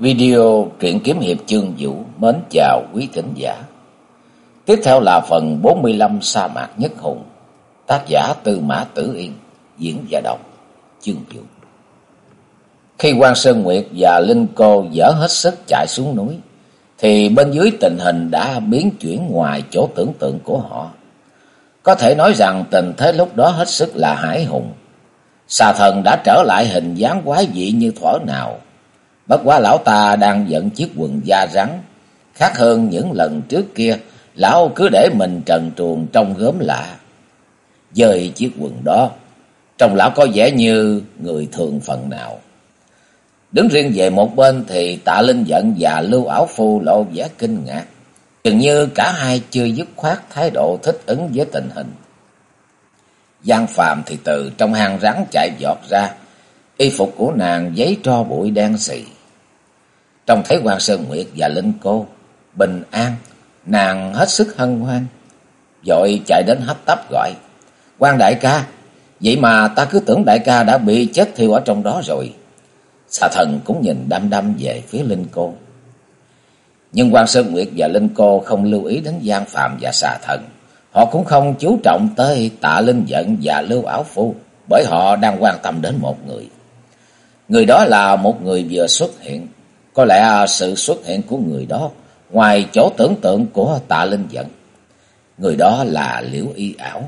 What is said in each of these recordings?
Video truyện kiếm hiệp chương vũ mến chào quý thính giả. Tiếp theo là phần 45 sa mạc nhất hùng. Tác giả Tư Mã Tử Yên, diễn giả đọc chương vũ. Khi quan Sơn Nguyệt và Linh Cô dở hết sức chạy xuống núi, thì bên dưới tình hình đã biến chuyển ngoài chỗ tưởng tượng của họ. Có thể nói rằng tình thế lúc đó hết sức là hải hùng. Xà thần đã trở lại hình dáng quái dị như thuở nào Bất quá lão ta đang giận chiếc quần da rắn. Khác hơn những lần trước kia, lão cứ để mình trần truồng trong gớm lạ. Dời chiếc quần đó, trông lão có vẻ như người thường phần nào. Đứng riêng về một bên thì tạ linh giận và lưu áo phu lộ vẻ kinh ngạc. Chừng như cả hai chưa dứt khoát thái độ thích ứng với tình hình. Giang Phạm thì từ trong hang rắn chạy giọt ra, y phục của nàng giấy tro bụi đen xì. Trông thấy quan Sơn Nguyệt và Linh Cô bình an, nàng hết sức hân hoan. Dội chạy đến hấp tấp gọi, quan đại ca, vậy mà ta cứ tưởng đại ca đã bị chết thiêu ở trong đó rồi. Xà thần cũng nhìn đăm đăm về phía Linh Cô. Nhưng quan Sơn Nguyệt và Linh Cô không lưu ý đến Giang Phạm và xà thần. Họ cũng không chú trọng tới tạ Linh Giận và Lưu Áo Phu, bởi họ đang quan tâm đến một người. Người đó là một người vừa xuất hiện, có lẽ à, sự xuất hiện của người đó ngoài chỗ tưởng tượng của tạ linh giận. Người đó là Liễu Y Ảo.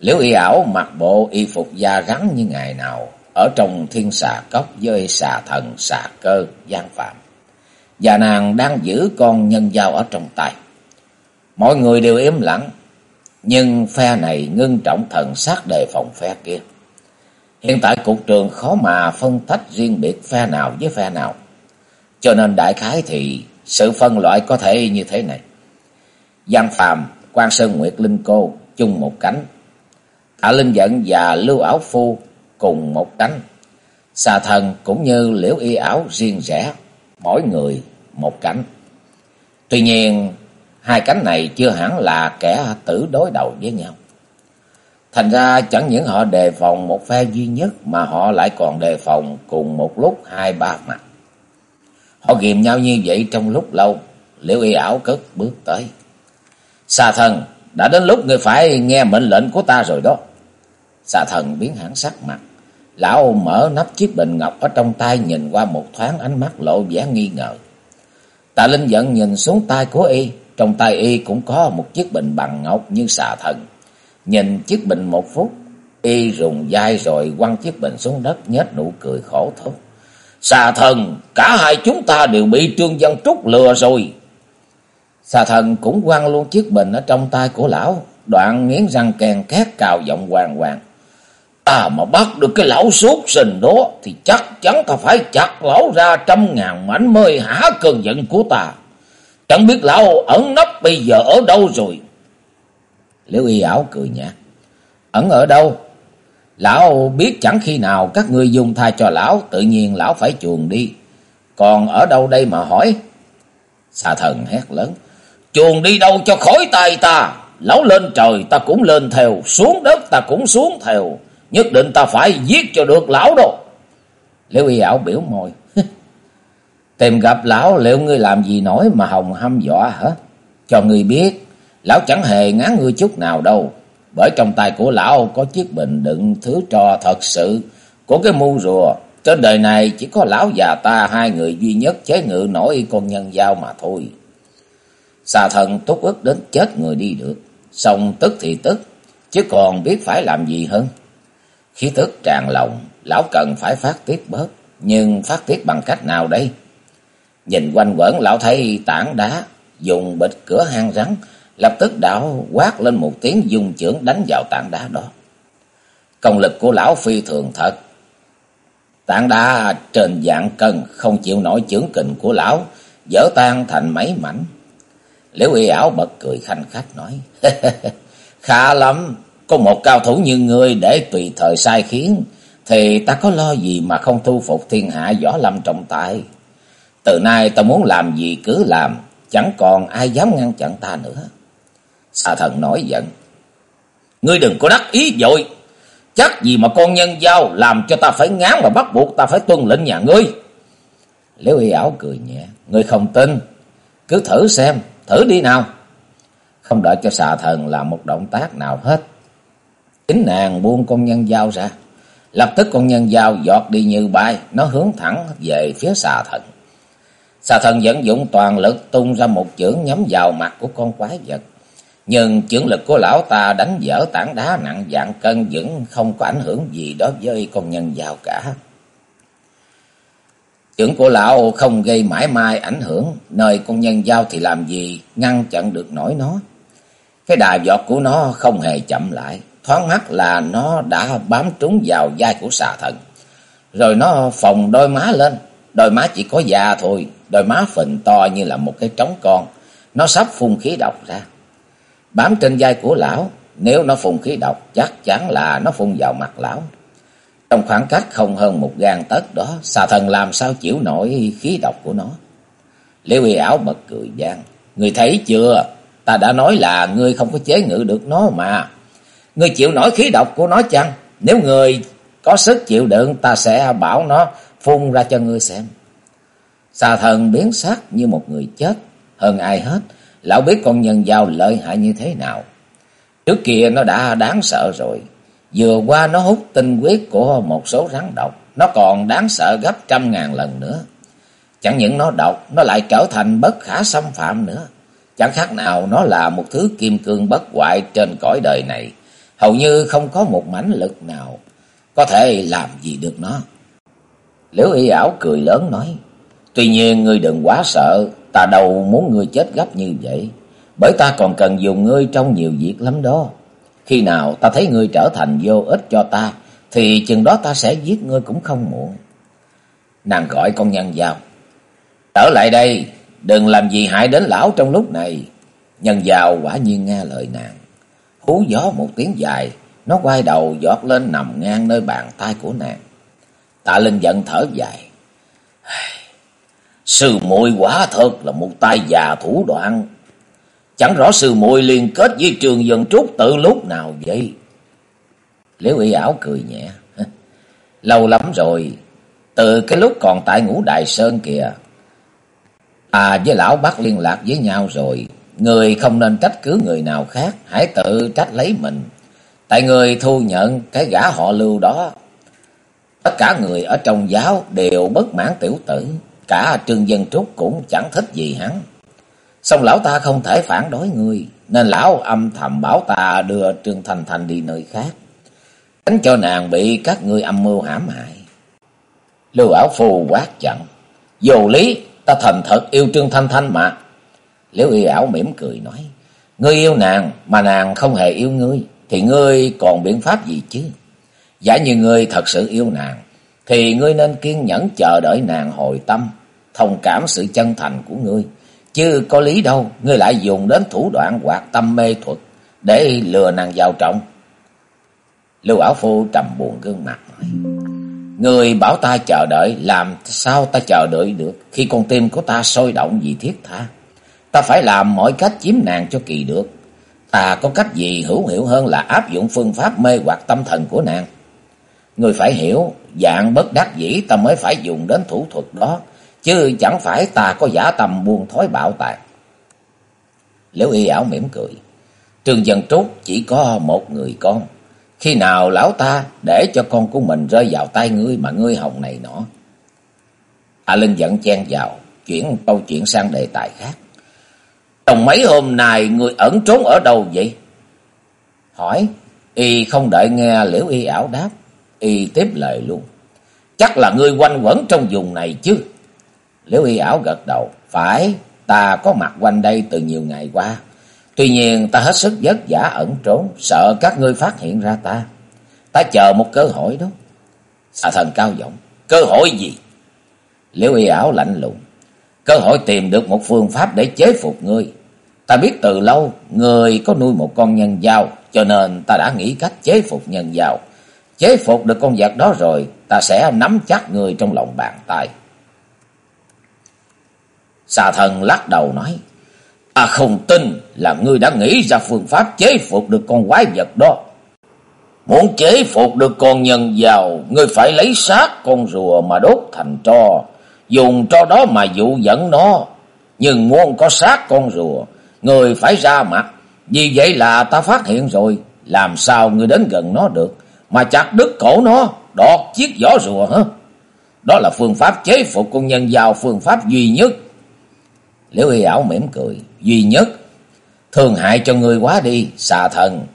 Liễu Y Ảo mặc bộ y phục da rắn như ngày nào ở trong thiên xà cốc với xà thần, xà cơ, gian phạm. Và nàng đang giữ con nhân dao ở trong tay. Mọi người đều im lặng, nhưng phe này ngưng trọng thần sát đề phòng phe kia. Hiện tại cục trường khó mà phân tách riêng biệt phe nào với phe nào. Cho nên đại khái thì sự phân loại có thể như thế này. Giang Phàm, quan Sơn Nguyệt Linh Cô chung một cánh. Tạ Linh dẫn và Lưu Áo Phu cùng một cánh. Xà Thần cũng như Liễu Y Ảo riêng rẽ, mỗi người một cánh. Tuy nhiên, hai cánh này chưa hẳn là kẻ tử đối đầu với nhau. Thành ra chẳng những họ đề phòng một phe duy nhất mà họ lại còn đề phòng cùng một lúc hai ba mặt. Họ ghìm nhau như vậy trong lúc lâu, liễu y ảo cất bước tới. Xà thần, đã đến lúc người phải nghe mệnh lệnh của ta rồi đó. Xà thần biến hẳn sắc mặt. Lão mở nắp chiếc bình ngọc ở trong tay nhìn qua một thoáng ánh mắt lộ vẻ nghi ngờ. Tạ Linh giận nhìn xuống tay của y, trong tay y cũng có một chiếc bình bằng ngọc như xà thần. Nhìn chiếc bình một phút, y rùng dai rồi quăng chiếc bình xuống đất nhếch nụ cười khổ thốt. Xà thần, cả hai chúng ta đều bị Trương Văn Trúc lừa rồi. Xà thần cũng quăng luôn chiếc bình ở trong tay của lão, đoạn nghiến răng kèn két cào giọng hoàng hoàng. À mà bắt được cái lão suốt sình đó thì chắc chắn ta phải chặt lão ra trăm ngàn mảnh mới hả cơn giận của ta. Chẳng biết lão ẩn nấp bây giờ ở đâu rồi. Liễu y ảo cười nhạt. Ẩn ở đâu? Lão biết chẳng khi nào các ngươi dùng thai cho lão, tự nhiên lão phải chuồn đi. Còn ở đâu đây mà hỏi? Xà thần hét lớn. Chuồn đi đâu cho khỏi tay ta. Lão lên trời ta cũng lên theo, xuống đất ta cũng xuống theo. Nhất định ta phải giết cho được lão đâu. Liễu y ảo biểu môi. Tìm gặp lão liệu ngươi làm gì nổi mà hồng hăm dọa hả? Cho ngươi biết, lão chẳng hề ngán ngươi chút nào đâu. Bởi trong tay của lão có chiếc bình đựng thứ trò thật sự của cái mu rùa. Trên đời này chỉ có lão già ta hai người duy nhất chế ngự nổi con nhân giao mà thôi. Xà thần tốt ức đến chết người đi được. Xong tức thì tức, chứ còn biết phải làm gì hơn. Khí tức tràn lòng, lão cần phải phát tiết bớt. Nhưng phát tiết bằng cách nào đây? Nhìn quanh quẩn lão thấy tảng đá, dùng bịch cửa hang rắn, lập tức đạo quát lên một tiếng dùng chưởng đánh vào tảng đá đó. Công lực của lão phi thường thật. Tảng đá trên dạng cân không chịu nổi chưởng kình của lão, dở tan thành mấy mảnh. Liễu y ảo bật cười khanh khách nói, Khá lắm, có một cao thủ như ngươi để tùy thời sai khiến, thì ta có lo gì mà không thu phục thiên hạ võ lâm trọng tài Từ nay ta muốn làm gì cứ làm, chẳng còn ai dám ngăn chặn ta nữa. Xà thần nổi giận. Ngươi đừng có đắc ý dội. Chắc gì mà con nhân giao làm cho ta phải ngán và bắt buộc ta phải tuân lệnh nhà ngươi. Liễu y ảo cười nhẹ. Ngươi không tin. Cứ thử xem. Thử đi nào. Không đợi cho xà thần làm một động tác nào hết. Chính nàng buông con nhân dao ra. Lập tức con nhân dao giọt đi như bay. Nó hướng thẳng về phía xà thần. Xà thần dẫn dụng toàn lực tung ra một chưởng nhắm vào mặt của con quái vật. Nhưng chưởng lực của lão ta đánh dở tảng đá nặng dạng cân vẫn không có ảnh hưởng gì đối với con nhân giàu cả. Chưởng của lão không gây mãi mai ảnh hưởng, nơi con nhân giao thì làm gì ngăn chặn được nổi nó. Cái đà giọt của nó không hề chậm lại, thoáng mắt là nó đã bám trúng vào vai của xà thần. Rồi nó phồng đôi má lên, đôi má chỉ có da thôi, đôi má phình to như là một cái trống con, nó sắp phun khí độc ra. Bám trên vai của lão, nếu nó phun khí độc chắc chắn là nó phun vào mặt lão. Trong khoảng cách không hơn một gan tấc đó, xà thần làm sao chịu nổi khí độc của nó. Liêu y ảo bật cười gian. Người thấy chưa, ta đã nói là ngươi không có chế ngự được nó mà. Ngươi chịu nổi khí độc của nó chăng? Nếu người có sức chịu đựng, ta sẽ bảo nó phun ra cho ngươi xem. Xà thần biến sắc như một người chết. Hơn ai hết, lão biết con nhân giao lợi hại như thế nào. Trước kia nó đã đáng sợ rồi. Vừa qua nó hút tinh huyết của một số rắn độc. Nó còn đáng sợ gấp trăm ngàn lần nữa. Chẳng những nó độc, nó lại trở thành bất khả xâm phạm nữa. Chẳng khác nào nó là một thứ kim cương bất hoại trên cõi đời này. Hầu như không có một mảnh lực nào có thể làm gì được nó. Liễu y ảo cười lớn nói. Tuy nhiên ngươi đừng quá sợ, ta đâu muốn ngươi chết gấp như vậy. Bởi ta còn cần dùng ngươi trong nhiều việc lắm đó. Khi nào ta thấy ngươi trở thành vô ích cho ta, thì chừng đó ta sẽ giết ngươi cũng không muộn. Nàng gọi con nhân giao. Trở lại đây, đừng làm gì hại đến lão trong lúc này. Nhân giao quả nhiên nghe lời nàng. Hú gió một tiếng dài, nó quay đầu giọt lên nằm ngang nơi bàn tay của nàng. Tạ Linh giận thở dài. Sư muội quả thật là một tay già thủ đoạn. Chẳng rõ sư muội liên kết với trường dân trúc từ lúc nào vậy? Liễu y ảo cười nhẹ. Lâu lắm rồi, từ cái lúc còn tại ngũ đại sơn kìa. À với lão bác liên lạc với nhau rồi. Người không nên trách cứ người nào khác, hãy tự trách lấy mình. Tại người thu nhận cái gã họ lưu đó. Tất cả người ở trong giáo đều bất mãn tiểu tử. Cả Trương Dân Trúc cũng chẳng thích gì hắn. Xong lão ta không thể phản đối người, nên lão âm thầm bảo ta đưa Trương Thành Thành đi nơi khác. Tránh cho nàng bị các ngươi âm mưu hãm hại. Lưu Ảo phù quát chặn. Dù lý, ta thành thật yêu Trương Thanh Thanh mà. Liễu y ảo mỉm cười nói. Ngươi yêu nàng, mà nàng không hề yêu ngươi, thì ngươi còn biện pháp gì chứ? Giả như ngươi thật sự yêu nàng, thì ngươi nên kiên nhẫn chờ đợi nàng hồi tâm, thông cảm sự chân thành của ngươi. Chứ có lý đâu, ngươi lại dùng đến thủ đoạn hoạt tâm mê thuật để lừa nàng vào trọng. Lưu Ảo Phu trầm buồn gương mặt nói. Người bảo ta chờ đợi, làm sao ta chờ đợi được khi con tim của ta sôi động vì thiết tha. Ta phải làm mọi cách chiếm nàng cho kỳ được. Ta có cách gì hữu hiệu hơn là áp dụng phương pháp mê hoặc tâm thần của nàng. Người phải hiểu, dạng bất đắc dĩ ta mới phải dùng đến thủ thuật đó, chứ chẳng phải ta có giả tâm buông thói bạo tàn. Liễu y ảo mỉm cười. trường Dân Trúc chỉ có một người con. Khi nào lão ta để cho con của mình rơi vào tay ngươi mà ngươi hồng này nọ. A Linh giận chen vào, chuyển câu chuyện sang đề tài khác. Trong mấy hôm nay ngươi ẩn trốn ở đâu vậy? Hỏi, y không đợi nghe liễu y ảo đáp, y tiếp lời luôn. Chắc là ngươi quanh quẩn trong vùng này chứ. Liễu y ảo gật đầu, phải, ta có mặt quanh đây từ nhiều ngày qua. Tuy nhiên ta hết sức vất vả ẩn trốn, sợ các ngươi phát hiện ra ta. Ta chờ một cơ hội đó. Xà thần cao giọng, cơ hội gì? Liễu y ảo lạnh lùng, cơ hội tìm được một phương pháp để chế phục ngươi. Ta biết từ lâu, ngươi có nuôi một con nhân dao, cho nên ta đã nghĩ cách chế phục nhân dao. Chế phục được con vật đó rồi, ta sẽ nắm chắc người trong lòng bàn tay. Xà thần lắc đầu nói, Ta không tin là ngươi đã nghĩ ra phương pháp chế phục được con quái vật đó. Muốn chế phục được con nhân giàu, ngươi phải lấy xác con rùa mà đốt thành tro, dùng cho đó mà dụ dẫn nó. Nhưng muốn có xác con rùa, người phải ra mặt. Vì vậy là ta phát hiện rồi, làm sao người đến gần nó được, mà chặt đứt cổ nó, đọt chiếc vỏ rùa hả? Đó là phương pháp chế phục con nhân giao phương pháp duy nhất. Liễu y ảo mỉm cười, duy nhất. Thường hại cho người quá đi, xà thần.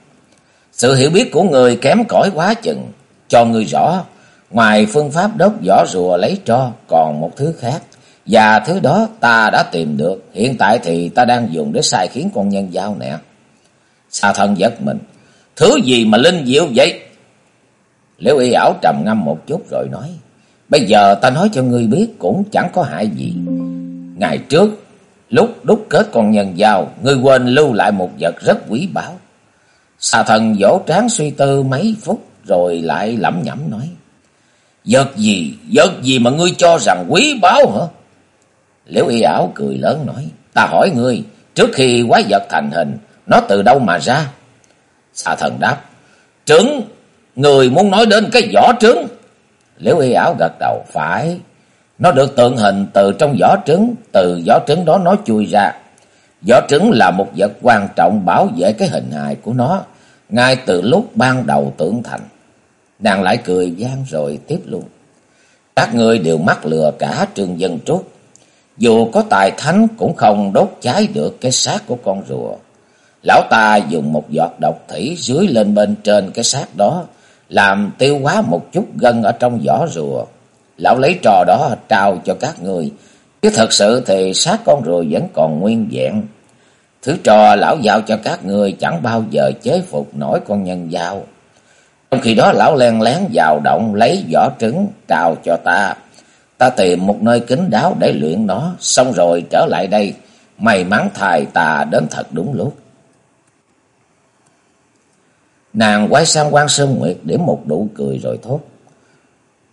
Sự hiểu biết của người kém cỏi quá chừng, cho người rõ. Ngoài phương pháp đốt vỏ rùa lấy tro, còn một thứ khác. Và thứ đó ta đã tìm được, hiện tại thì ta đang dùng để sai khiến con nhân giao nè. Xà thần giật mình, thứ gì mà linh diệu vậy? Liễu y ảo trầm ngâm một chút rồi nói. Bây giờ ta nói cho ngươi biết cũng chẳng có hại gì. Ngày trước, lúc đúc kết con nhân giao, ngươi quên lưu lại một vật rất quý báu. Xà thần vỗ tráng suy tư mấy phút rồi lại lẩm nhẩm nói. Vật gì, vật gì mà ngươi cho rằng quý báu hả? Liễu y ảo cười lớn nói. Ta hỏi ngươi, trước khi quái vật thành hình, nó từ đâu mà ra? Xà thần đáp. Trứng, người muốn nói đến cái vỏ trứng. Liễu y ảo gật đầu, phải. Nó được tượng hình từ trong vỏ trứng, từ vỏ trứng đó nó chui ra. Vỏ trứng là một vật quan trọng bảo vệ cái hình hài của nó, ngay từ lúc ban đầu tưởng thành. Nàng lại cười gian rồi tiếp luôn. Các người đều mắc lừa cả trường dân trúc. Dù có tài thánh cũng không đốt cháy được cái xác của con rùa. Lão ta dùng một giọt độc thủy dưới lên bên trên cái xác đó, làm tiêu hóa một chút gân ở trong vỏ rùa. Lão lấy trò đó trao cho các người, chứ thật sự thì xác con rùa vẫn còn nguyên vẹn. Thứ trò lão giao cho các người chẳng bao giờ chế phục nổi con nhân giao. Trong khi đó lão len lén vào động lấy vỏ trứng trao cho ta. Ta tìm một nơi kín đáo để luyện nó, xong rồi trở lại đây. May mắn thài ta đến thật đúng lúc. Nàng quay sang quan Sơn Nguyệt điểm một nụ cười rồi thốt.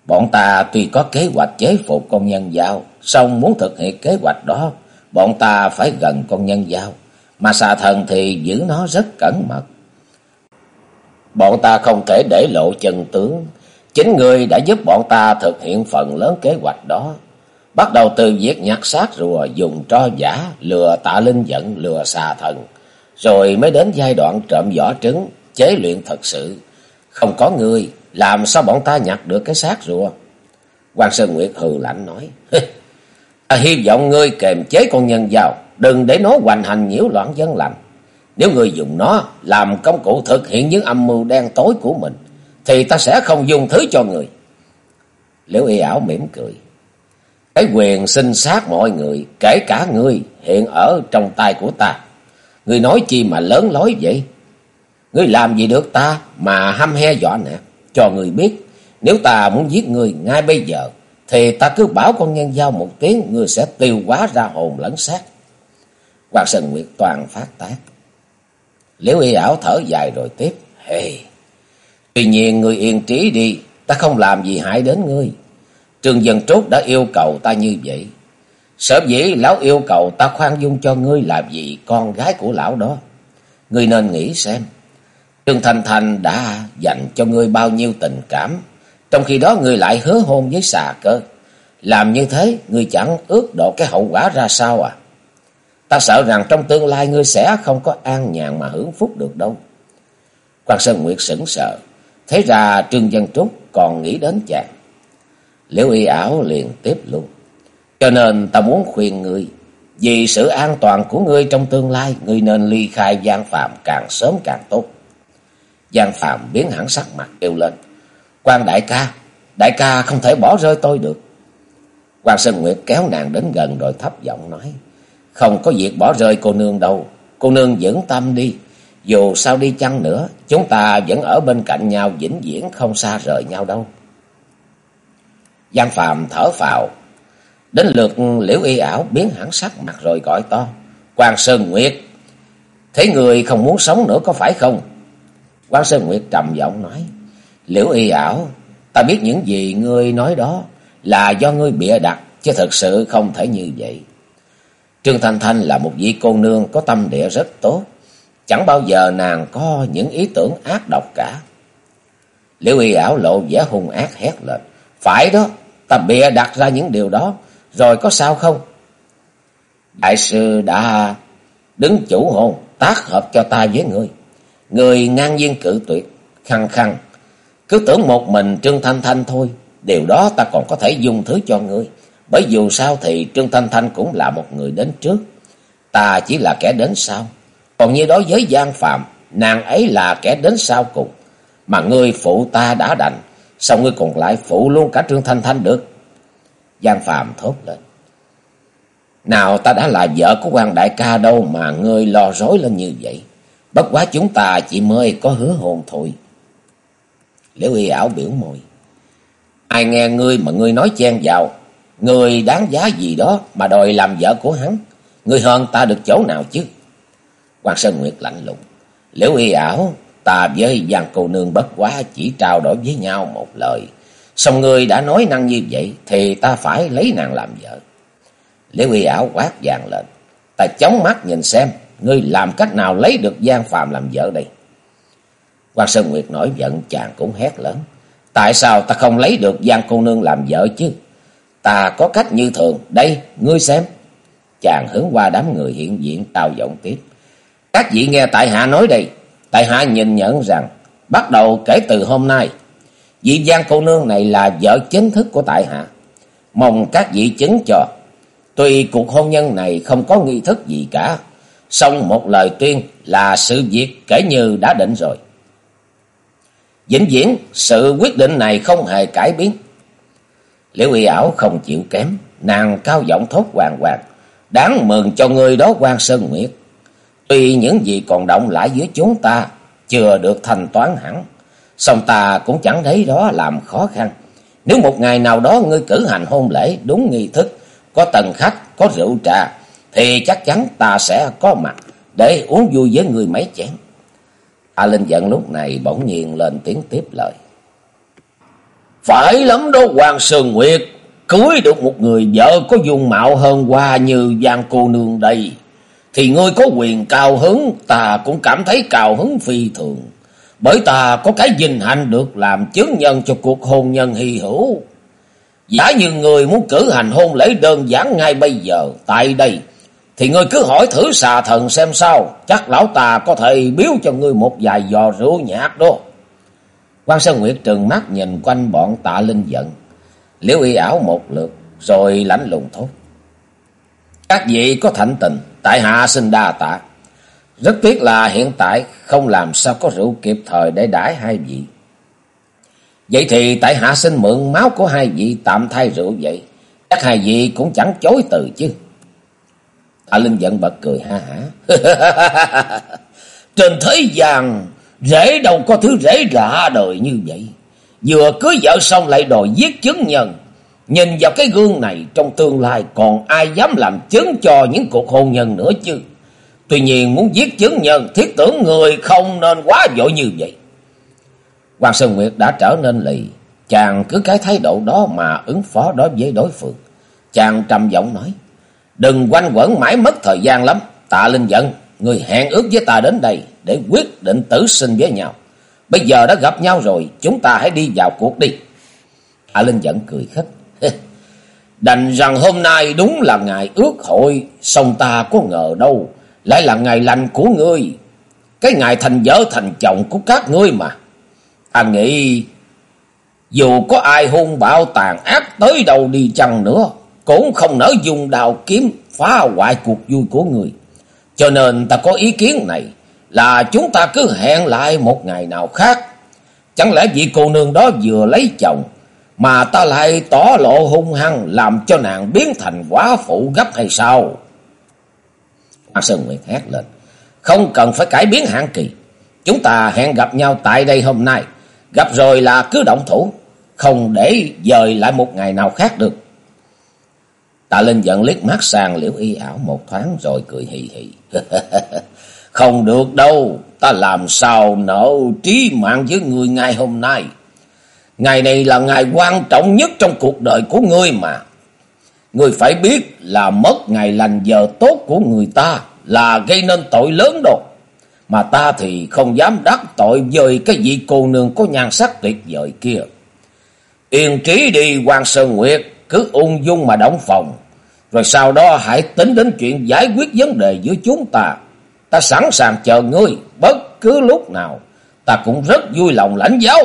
Bọn ta tuy có kế hoạch chế phục con nhân giao, song muốn thực hiện kế hoạch đó, bọn ta phải gần con nhân giao, mà xà thần thì giữ nó rất cẩn mật. Bọn ta không thể để lộ chân tướng, chính người đã giúp bọn ta thực hiện phần lớn kế hoạch đó. Bắt đầu từ việc nhặt xác rùa, dùng tro giả, lừa tạ linh giận, lừa xà thần, rồi mới đến giai đoạn trộm vỏ trứng, chế luyện thật sự. Không có người, làm sao bọn ta nhặt được cái xác rùa? Quan Sơn Nguyệt hừ lạnh nói. Ta hy vọng ngươi kềm chế con nhân vào, đừng để nó hoành hành nhiễu loạn dân lành. Nếu ngươi dùng nó làm công cụ thực hiện những âm mưu đen tối của mình, thì ta sẽ không dùng thứ cho người. Liễu y ảo mỉm cười. Cái quyền sinh sát mọi người, kể cả ngươi, hiện ở trong tay của ta. Ngươi nói chi mà lớn lối vậy? Ngươi làm gì được ta mà hăm he dọa nạt, cho người biết. Nếu ta muốn giết ngươi ngay bây giờ, thì ta cứ bảo con nhân giao một tiếng, ngươi sẽ tiêu hóa ra hồn lẫn xác. Hoàng Sơn Nguyệt toàn phát tác. Liễu y ảo thở dài rồi tiếp. Hey, tuy nhiên ngươi yên trí đi, ta không làm gì hại đến ngươi. Trường Dân trốt đã yêu cầu ta như vậy. Sở dĩ lão yêu cầu ta khoan dung cho ngươi làm gì con gái của lão đó. Ngươi nên nghĩ xem. Trương Thành Thành đã dành cho ngươi bao nhiêu tình cảm. Trong khi đó ngươi lại hứa hôn với xà cơ. Làm như thế ngươi chẳng ước độ cái hậu quả ra sao à. Ta sợ rằng trong tương lai ngươi sẽ không có an nhàn mà hưởng phúc được đâu. Quan Sơn Nguyệt sững sờ. Thế ra Trương Dân Trúc còn nghĩ đến chàng. Liễu y ảo liền tiếp luôn. Cho nên ta muốn khuyên ngươi. Vì sự an toàn của ngươi trong tương lai, ngươi nên ly khai gian phạm càng sớm càng tốt. Giang Phạm biến hẳn sắc mặt kêu lên. quan đại ca, đại ca không thể bỏ rơi tôi được. quan Sơn Nguyệt kéo nàng đến gần rồi thấp giọng nói. Không có việc bỏ rơi cô nương đâu. Cô nương vững tâm đi. Dù sao đi chăng nữa, chúng ta vẫn ở bên cạnh nhau vĩnh viễn không xa rời nhau đâu. Giang Phạm thở phào. Đến lượt liễu y ảo biến hẳn sắc mặt rồi gọi to. quan Sơn Nguyệt, thế người không muốn sống nữa có phải không? Quán Sơn Nguyệt trầm giọng nói. Liễu y ảo, ta biết những gì ngươi nói đó là do ngươi bịa đặt, chứ thật sự không thể như vậy. Trương Thanh Thanh là một vị cô nương có tâm địa rất tốt. Chẳng bao giờ nàng có những ý tưởng ác độc cả. Liễu y ảo lộ vẻ hung ác hét lên. Phải đó, ta bịa đặt ra những điều đó rồi có sao không? Đại sư đã đứng chủ hồn tác hợp cho ta với người. Người ngang nhiên cử tuyệt, khăng khăng. Cứ tưởng một mình Trương Thanh Thanh thôi, điều đó ta còn có thể dùng thứ cho ngươi. Bởi dù sao thì Trương Thanh Thanh cũng là một người đến trước. Ta chỉ là kẻ đến sau. Còn như đối với Giang Phạm, nàng ấy là kẻ đến sau cùng. Mà ngươi phụ ta đã đành, sao ngươi còn lại phụ luôn cả Trương Thanh Thanh được? Giang Phạm thốt lên. Nào ta đã là vợ của quan đại ca đâu mà ngươi lo rối lên như vậy. Bất quá chúng ta chỉ mới có hứa hôn thôi. Liễu y ảo biểu môi. Ai nghe ngươi mà ngươi nói chen vào. Ngươi đáng giá gì đó mà đòi làm vợ của hắn. Ngươi hơn ta được chỗ nào chứ? quan Sơn Nguyệt lạnh lùng. Liễu y ảo, ta với Giang cô nương bất quá chỉ trao đổi với nhau một lời. Xong ngươi đã nói năng như vậy thì ta phải lấy nàng làm vợ. Liễu y ảo quát vàng lên. Ta chống mắt nhìn xem, ngươi làm cách nào lấy được Giang Phàm làm vợ đây? quan Sơn Nguyệt nổi giận chàng cũng hét lớn. Tại sao ta không lấy được Giang cô nương làm vợ chứ? Ta có cách như thường, đây, ngươi xem. Chàng hướng qua đám người hiện diện tao giọng tiếp. Các vị nghe tại hạ nói đây, tại hạ nhìn nhận rằng, bắt đầu kể từ hôm nay, vị Giang cô nương này là vợ chính thức của tại hạ. Mong các vị chứng cho, tuy cuộc hôn nhân này không có nghi thức gì cả, xong một lời tuyên là sự việc kể như đã định rồi. Vĩnh viễn, sự quyết định này không hề cải biến. Liễu y ảo không chịu kém, nàng cao giọng thốt hoàng hoàng. Đáng mừng cho người đó quan Sơn Nguyệt. Tuy những gì còn động lại giữa chúng ta chưa được thanh toán hẳn, song ta cũng chẳng thấy đó làm khó khăn. Nếu một ngày nào đó ngươi cử hành hôn lễ đúng nghi thức, có tần khách, có rượu trà, thì chắc chắn ta sẽ có mặt để uống vui với người mấy chén. A Linh giận lúc này bỗng nhiên lên tiếng tiếp lời. Phải lắm đó Hoàng Sơn Nguyệt, cưới được một người vợ có dung mạo hơn qua như Giang cô nương đây. Thì ngươi có quyền cao hứng, ta cũng cảm thấy cao hứng phi thường. Bởi ta có cái dình hạnh được làm chứng nhân cho cuộc hôn nhân hy hữu. Giả như người muốn cử hành hôn lễ đơn giản ngay bây giờ, tại đây, thì ngươi cứ hỏi thử xà thần xem sao, chắc lão ta có thể biếu cho ngươi một vài giò rượu nhạt đó. quan Sơn Nguyệt trừng mắt nhìn quanh bọn tạ linh giận, liễu y ảo một lượt, rồi lãnh lùng thốt. Các vị có thạnh tình, tại hạ xin đa tạ. Rất tiếc là hiện tại không làm sao có rượu kịp thời để đãi hai vị. Vậy thì tại hạ xin mượn máu của hai vị tạm thay rượu vậy. Chắc hai vị cũng chẳng chối từ chứ. Tạ Linh giận bật cười ha hả. Trên thế gian, rễ đâu có thứ rễ rạ đời như vậy. Vừa cưới vợ xong lại đòi giết chứng nhân. Nhìn vào cái gương này trong tương lai còn ai dám làm chứng cho những cuộc hôn nhân nữa chứ. Tuy nhiên muốn giết chứng nhân thiết tưởng người không nên quá vội như vậy. Hoàng Sơn Nguyệt đã trở nên lì. Chàng cứ cái thái độ đó mà ứng phó đối với đối phương. Chàng trầm giọng nói. Đừng quanh quẩn mãi mất thời gian lắm. Tạ Linh giận. Người hẹn ước với ta đến đây để quyết định tử sinh với nhau. Bây giờ đã gặp nhau rồi. Chúng ta hãy đi vào cuộc đi. Tạ Linh giận cười khích. Đành rằng hôm nay đúng là ngày ước hội. song ta có ngờ đâu. Lại là ngày lành của ngươi. Cái ngày thành vợ thành chồng của các ngươi mà. Ta nghĩ dù có ai hung bạo tàn ác tới đâu đi chăng nữa, cũng không nỡ dùng đào kiếm phá hoại cuộc vui của người. Cho nên ta có ý kiến này, là chúng ta cứ hẹn lại một ngày nào khác. Chẳng lẽ vị cô nương đó vừa lấy chồng, mà ta lại tỏ lộ hung hăng làm cho nàng biến thành quá phụ gấp hay sao? Hoàng Sơn Nguyệt hét lên. Không cần phải cải biến hạn kỳ. Chúng ta hẹn gặp nhau tại đây hôm nay. Gặp rồi là cứ động thủ. Không để dời lại một ngày nào khác được. Tạ Linh giận liếc mắt sang liễu y ảo một thoáng rồi cười hì hì. Không được đâu, ta làm sao nợ trí mạng với người ngày hôm nay. Ngày này là ngày quan trọng nhất trong cuộc đời của ngươi mà. Ngươi phải biết là mất ngày lành giờ tốt của người ta là gây nên tội lớn đâu. Mà ta thì không dám đắc tội với cái vị cô nương có nhan sắc tuyệt vời kia. Yên trí đi quan Sơn Nguyệt, cứ ung dung mà đóng phòng. Rồi sau đó hãy tính đến chuyện giải quyết vấn đề giữa chúng ta. Ta sẵn sàng chờ ngươi bất cứ lúc nào. Ta cũng rất vui lòng lãnh giáo.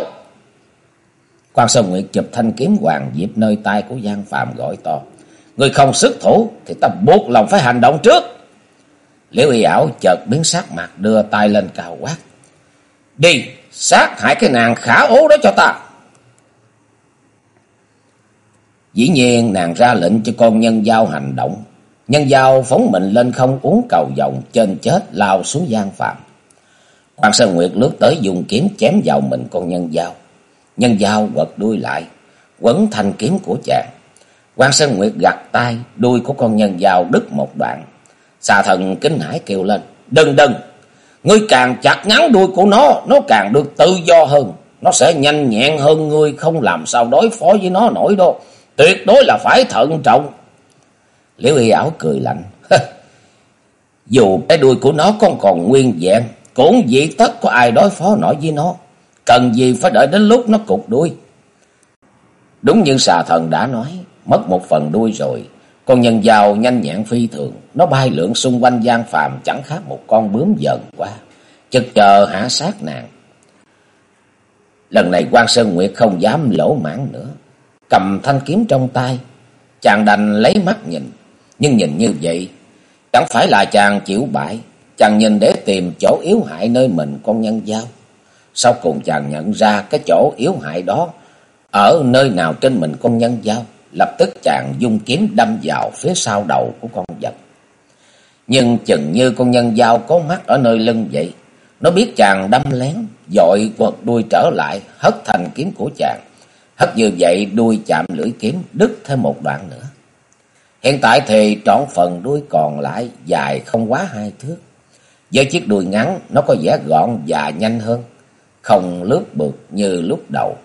Quan Sơn Nguyệt chụp thanh kiếm hoàng diệp nơi tay của Giang Phạm gọi to. Người không sức thủ thì ta buộc lòng phải hành động trước. Liễu y ảo chợt biến sắc mặt đưa tay lên cao quát. Đi, sát hại cái nàng khả ố đó cho ta. Dĩ nhiên nàng ra lệnh cho con nhân giao hành động. Nhân giao phóng mình lên không uống cầu vòng trên chết lao xuống gian phạm. Quan Sơn Nguyệt lướt tới dùng kiếm chém vào mình con nhân giao. Nhân giao quật đuôi lại, quấn thanh kiếm của chàng. Quan Sơn Nguyệt gặt tay, đuôi của con nhân giao đứt một đoạn. Xà thần kinh hãi kêu lên, đừng đừng, ngươi càng chặt ngắn đuôi của nó, nó càng được tự do hơn. Nó sẽ nhanh nhẹn hơn ngươi, không làm sao đối phó với nó nổi đâu. Tuyệt đối là phải thận trọng. Liễu y ảo cười lạnh. Dù cái đuôi của nó còn còn nguyên vẹn, cũng dị tất có ai đối phó nổi với nó. Cần gì phải đợi đến lúc nó cục đuôi. Đúng như xà thần đã nói, mất một phần đuôi rồi. Con nhân giàu nhanh nhẹn phi thường, nó bay lượn xung quanh gian phàm chẳng khác một con bướm dần qua. Chực chờ hạ sát nàng. Lần này quan Sơn Nguyệt không dám lỗ mãn nữa cầm thanh kiếm trong tay. Chàng đành lấy mắt nhìn, nhưng nhìn như vậy, chẳng phải là chàng chịu bại, chàng nhìn để tìm chỗ yếu hại nơi mình con nhân giao. Sau cùng chàng nhận ra cái chỗ yếu hại đó ở nơi nào trên mình con nhân giao, lập tức chàng dung kiếm đâm vào phía sau đầu của con vật. Nhưng chừng như con nhân giao có mắt ở nơi lưng vậy, nó biết chàng đâm lén, dội quật đuôi trở lại, hất thành kiếm của chàng Hất như vậy đuôi chạm lưỡi kiếm đứt thêm một đoạn nữa. Hiện tại thì trọn phần đuôi còn lại dài không quá hai thước. Với chiếc đuôi ngắn nó có vẻ gọn và nhanh hơn, không lướt bượt như lúc đầu.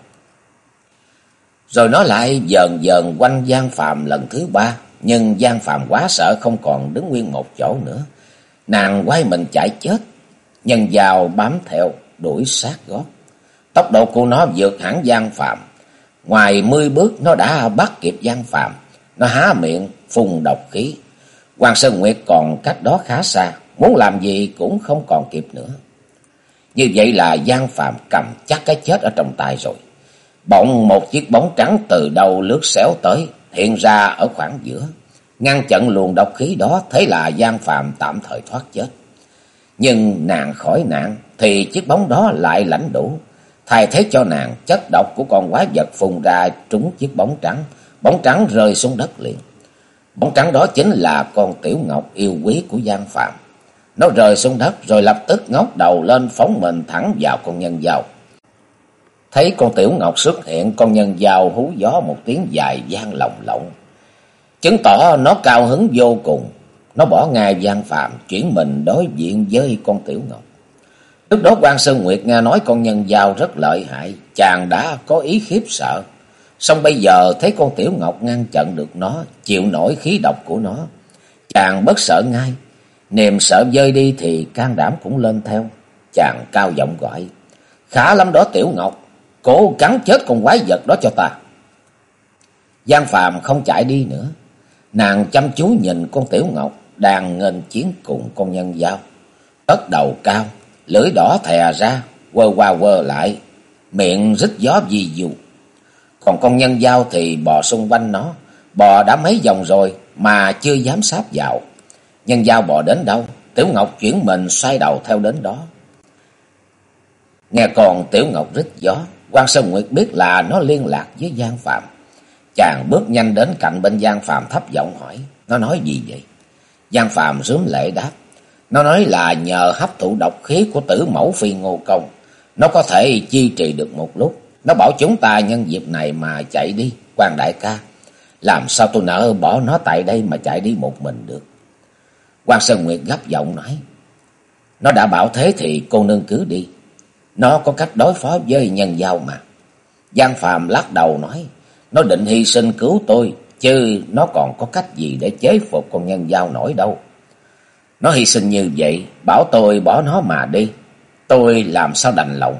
Rồi nó lại dần dần quanh gian Phạm lần thứ ba, nhưng gian Phạm quá sợ không còn đứng nguyên một chỗ nữa. Nàng quay mình chạy chết, nhân vào bám theo, đuổi sát gót. Tốc độ của nó vượt hẳn gian Phạm, Ngoài mươi bước, nó đã bắt kịp Giang Phạm. Nó há miệng phun độc khí. Hoàng Sơn Nguyệt còn cách đó khá xa. Muốn làm gì cũng không còn kịp nữa. Như vậy là Giang Phạm cầm chắc cái chết ở trong tay rồi. Bỗng một chiếc bóng trắng từ đầu lướt xéo tới. Hiện ra ở khoảng giữa. Ngăn chặn luồng độc khí đó. Thế là Giang Phạm tạm thời thoát chết. Nhưng nạn khỏi nạn. Thì chiếc bóng đó lại lãnh đủ thay thế cho nàng chất độc của con quái vật phun ra trúng chiếc bóng trắng, bóng trắng rơi xuống đất liền. Bóng trắng đó chính là con tiểu ngọc yêu quý của Giang Phạm. Nó rơi xuống đất rồi lập tức ngóc đầu lên phóng mình thẳng vào con nhân dao. Thấy con tiểu ngọc xuất hiện, con nhân dao hú gió một tiếng dài gian lồng lộng. Chứng tỏ nó cao hứng vô cùng. Nó bỏ ngay Giang Phạm, chuyển mình đối diện với con tiểu ngọc. Lúc đó quan Sơn Nguyệt nghe nói con nhân giao rất lợi hại, chàng đã có ý khiếp sợ. Xong bây giờ thấy con Tiểu Ngọc ngăn chặn được nó, chịu nổi khí độc của nó. Chàng bất sợ ngay, niềm sợ rơi đi thì can đảm cũng lên theo. Chàng cao giọng gọi, khá lắm đó Tiểu Ngọc, cố cắn chết con quái vật đó cho ta. Giang Phàm không chạy đi nữa, nàng chăm chú nhìn con Tiểu Ngọc đang nghênh chiến cùng con nhân giao, tất đầu cao lưỡi đỏ thè ra, quơ qua quơ lại, miệng rít gió gì dù. Còn con nhân dao thì bò xung quanh nó, bò đã mấy vòng rồi mà chưa dám sáp vào. Nhân dao bò đến đâu, Tiểu Ngọc chuyển mình xoay đầu theo đến đó. Nghe còn Tiểu Ngọc rít gió, quan Sơn Nguyệt biết là nó liên lạc với Giang Phạm. Chàng bước nhanh đến cạnh bên Giang Phạm thấp giọng hỏi, nó nói gì vậy? Giang Phạm rướm lệ đáp, nó nói là nhờ hấp thụ độc khí của tử mẫu phi ngô công. Nó có thể chi trì được một lúc. Nó bảo chúng ta nhân dịp này mà chạy đi, quan đại ca. Làm sao tôi nỡ bỏ nó tại đây mà chạy đi một mình được. quan Sơn Nguyệt gấp giọng nói. Nó đã bảo thế thì cô nương cứ đi. Nó có cách đối phó với nhân giao mà. Giang Phàm lắc đầu nói. Nó định hy sinh cứu tôi. Chứ nó còn có cách gì để chế phục con nhân giao nổi đâu. Nó hy sinh như vậy, bảo tôi bỏ nó mà đi. Tôi làm sao đành lòng.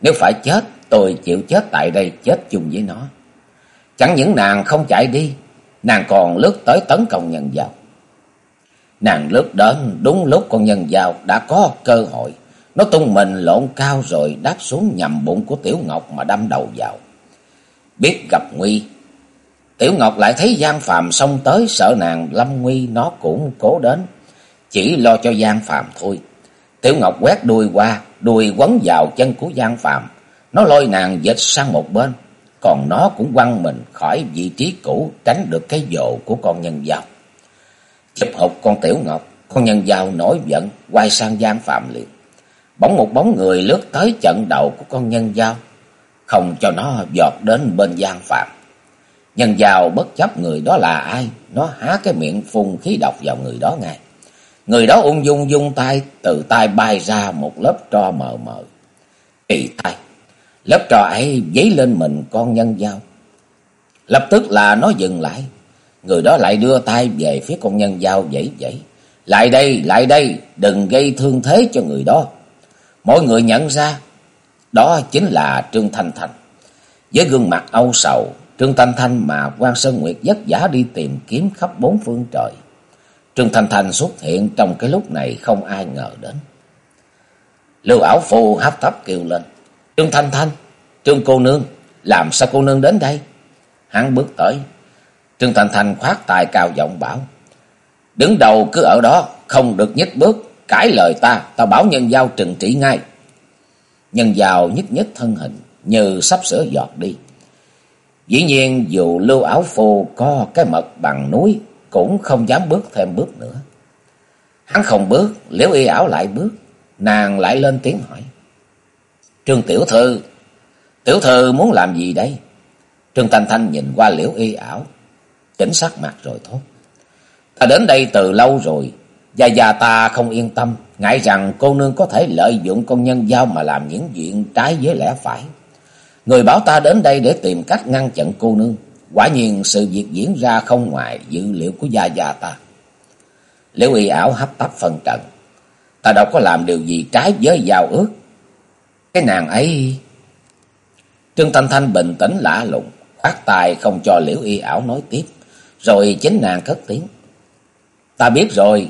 Nếu phải chết, tôi chịu chết tại đây, chết chung với nó. Chẳng những nàng không chạy đi, nàng còn lướt tới tấn công nhân giao. Nàng lướt đến đúng lúc con nhân giao đã có cơ hội. Nó tung mình lộn cao rồi đáp xuống nhằm bụng của Tiểu Ngọc mà đâm đầu vào. Biết gặp nguy, Tiểu Ngọc lại thấy Giang Phạm xông tới sợ nàng lâm nguy nó cũng cố đến. Chỉ lo cho Giang Phạm thôi. Tiểu Ngọc quét đuôi qua, đuôi quấn vào chân của Giang Phạm. Nó lôi nàng dịch sang một bên, còn nó cũng quăng mình khỏi vị trí cũ tránh được cái dồ của con nhân dao. Chụp hụt con Tiểu Ngọc, con nhân dao nổi giận, quay sang Giang Phạm liền. Bỗng một bóng người lướt tới trận đầu của con nhân dao, không cho nó giọt đến bên Giang Phạm. Nhân dao bất chấp người đó là ai, nó há cái miệng phun khí độc vào người đó ngay. Người đó ung dung dung tay, từ tay bay ra một lớp tro mờ mờ. Kỳ tay, lớp trò ấy dấy lên mình con nhân dao. Lập tức là nó dừng lại. Người đó lại đưa tay về phía con nhân dao dãy dãy. Lại đây, lại đây, đừng gây thương thế cho người đó. Mọi người nhận ra, đó chính là Trương Thanh Thanh. Với gương mặt âu sầu, Trương Thanh Thanh mà quan Sơn Nguyệt vất vả đi tìm kiếm khắp bốn phương trời. Trương Thanh Thanh xuất hiện trong cái lúc này không ai ngờ đến. Lưu ảo phu hấp tấp kêu lên. Trương Thanh Thanh, Trương cô nương, làm sao cô nương đến đây? Hắn bước tới. Trương Thanh Thanh khoát tài cao giọng bảo. Đứng đầu cứ ở đó, không được nhích bước, cãi lời ta, ta bảo nhân giao trừng trị ngay. Nhân giao nhích nhích thân hình, như sắp sửa giọt đi. Dĩ nhiên dù lưu áo Phu có cái mật bằng núi, cũng không dám bước thêm bước nữa. Hắn không bước, liễu y ảo lại bước, nàng lại lên tiếng hỏi. Trương Tiểu Thư, Tiểu Thư muốn làm gì đây? Trương Thanh Thanh nhìn qua liễu y ảo, chỉnh sắc mặt rồi thốt. Ta đến đây từ lâu rồi, và già ta không yên tâm, ngại rằng cô nương có thể lợi dụng công nhân giao mà làm những chuyện trái với lẽ phải. Người bảo ta đến đây để tìm cách ngăn chặn cô nương. Quả nhiên sự việc diễn ra không ngoài dữ liệu của gia gia ta. Liễu y ảo hấp tấp phân trận. Ta đâu có làm điều gì trái với giao ước. Cái nàng ấy... Trương Thanh Thanh bình tĩnh lạ lùng, khoát tài không cho liễu y ảo nói tiếp. Rồi chính nàng cất tiếng. Ta biết rồi,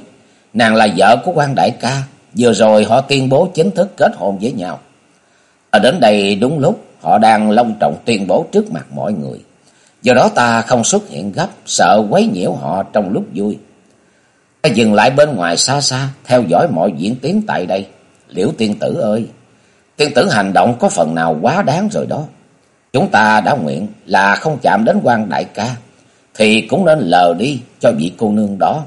nàng là vợ của quan đại ca. Vừa rồi họ tuyên bố chính thức kết hôn với nhau. ở đến đây đúng lúc, họ đang long trọng tuyên bố trước mặt mọi người. Do đó ta không xuất hiện gấp, sợ quấy nhiễu họ trong lúc vui. Ta dừng lại bên ngoài xa xa, theo dõi mọi diễn tiến tại đây. Liễu tiên tử ơi, tiên tử hành động có phần nào quá đáng rồi đó. Chúng ta đã nguyện là không chạm đến quan đại ca, thì cũng nên lờ đi cho vị cô nương đó.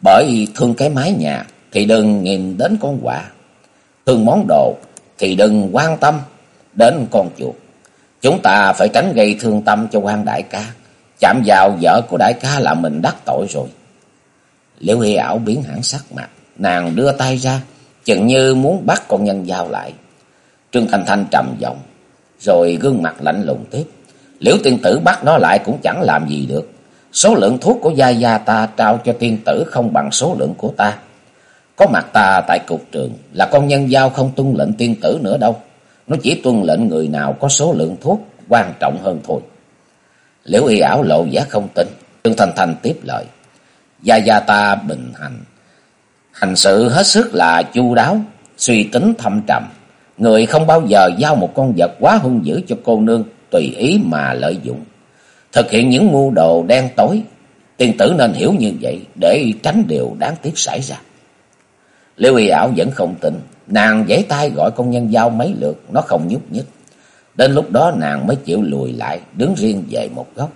Bởi thương cái mái nhà thì đừng nhìn đến con quạ, thương món đồ thì đừng quan tâm đến con chuột. Chúng ta phải tránh gây thương tâm cho quan đại ca. Chạm vào vợ của đại ca là mình đắc tội rồi. Liễu Hy ảo biến hẳn sắc mặt. Nàng đưa tay ra. Chừng như muốn bắt con nhân giao lại. Trương Thanh Thanh trầm giọng. Rồi gương mặt lạnh lùng tiếp. Liễu tiên tử bắt nó lại cũng chẳng làm gì được. Số lượng thuốc của gia gia ta trao cho tiên tử không bằng số lượng của ta. Có mặt ta tại cục trường, là con nhân giao không tuân lệnh tiên tử nữa đâu. Nó chỉ tuân lệnh người nào có số lượng thuốc quan trọng hơn thôi. Liễu y ảo lộ giả không tin. Trương Thanh Thanh tiếp lời. Gia gia ta bình hành. Hành sự hết sức là chu đáo, suy tính thâm trầm. Người không bao giờ giao một con vật quá hung dữ cho cô nương tùy ý mà lợi dụng. Thực hiện những mưu đồ đen tối. Tiên tử nên hiểu như vậy để tránh điều đáng tiếc xảy ra. Lưu y ảo vẫn không tin. Nàng giãy tay gọi công nhân giao mấy lượt, nó không nhúc nhích. Đến lúc đó nàng mới chịu lùi lại, đứng riêng về một góc.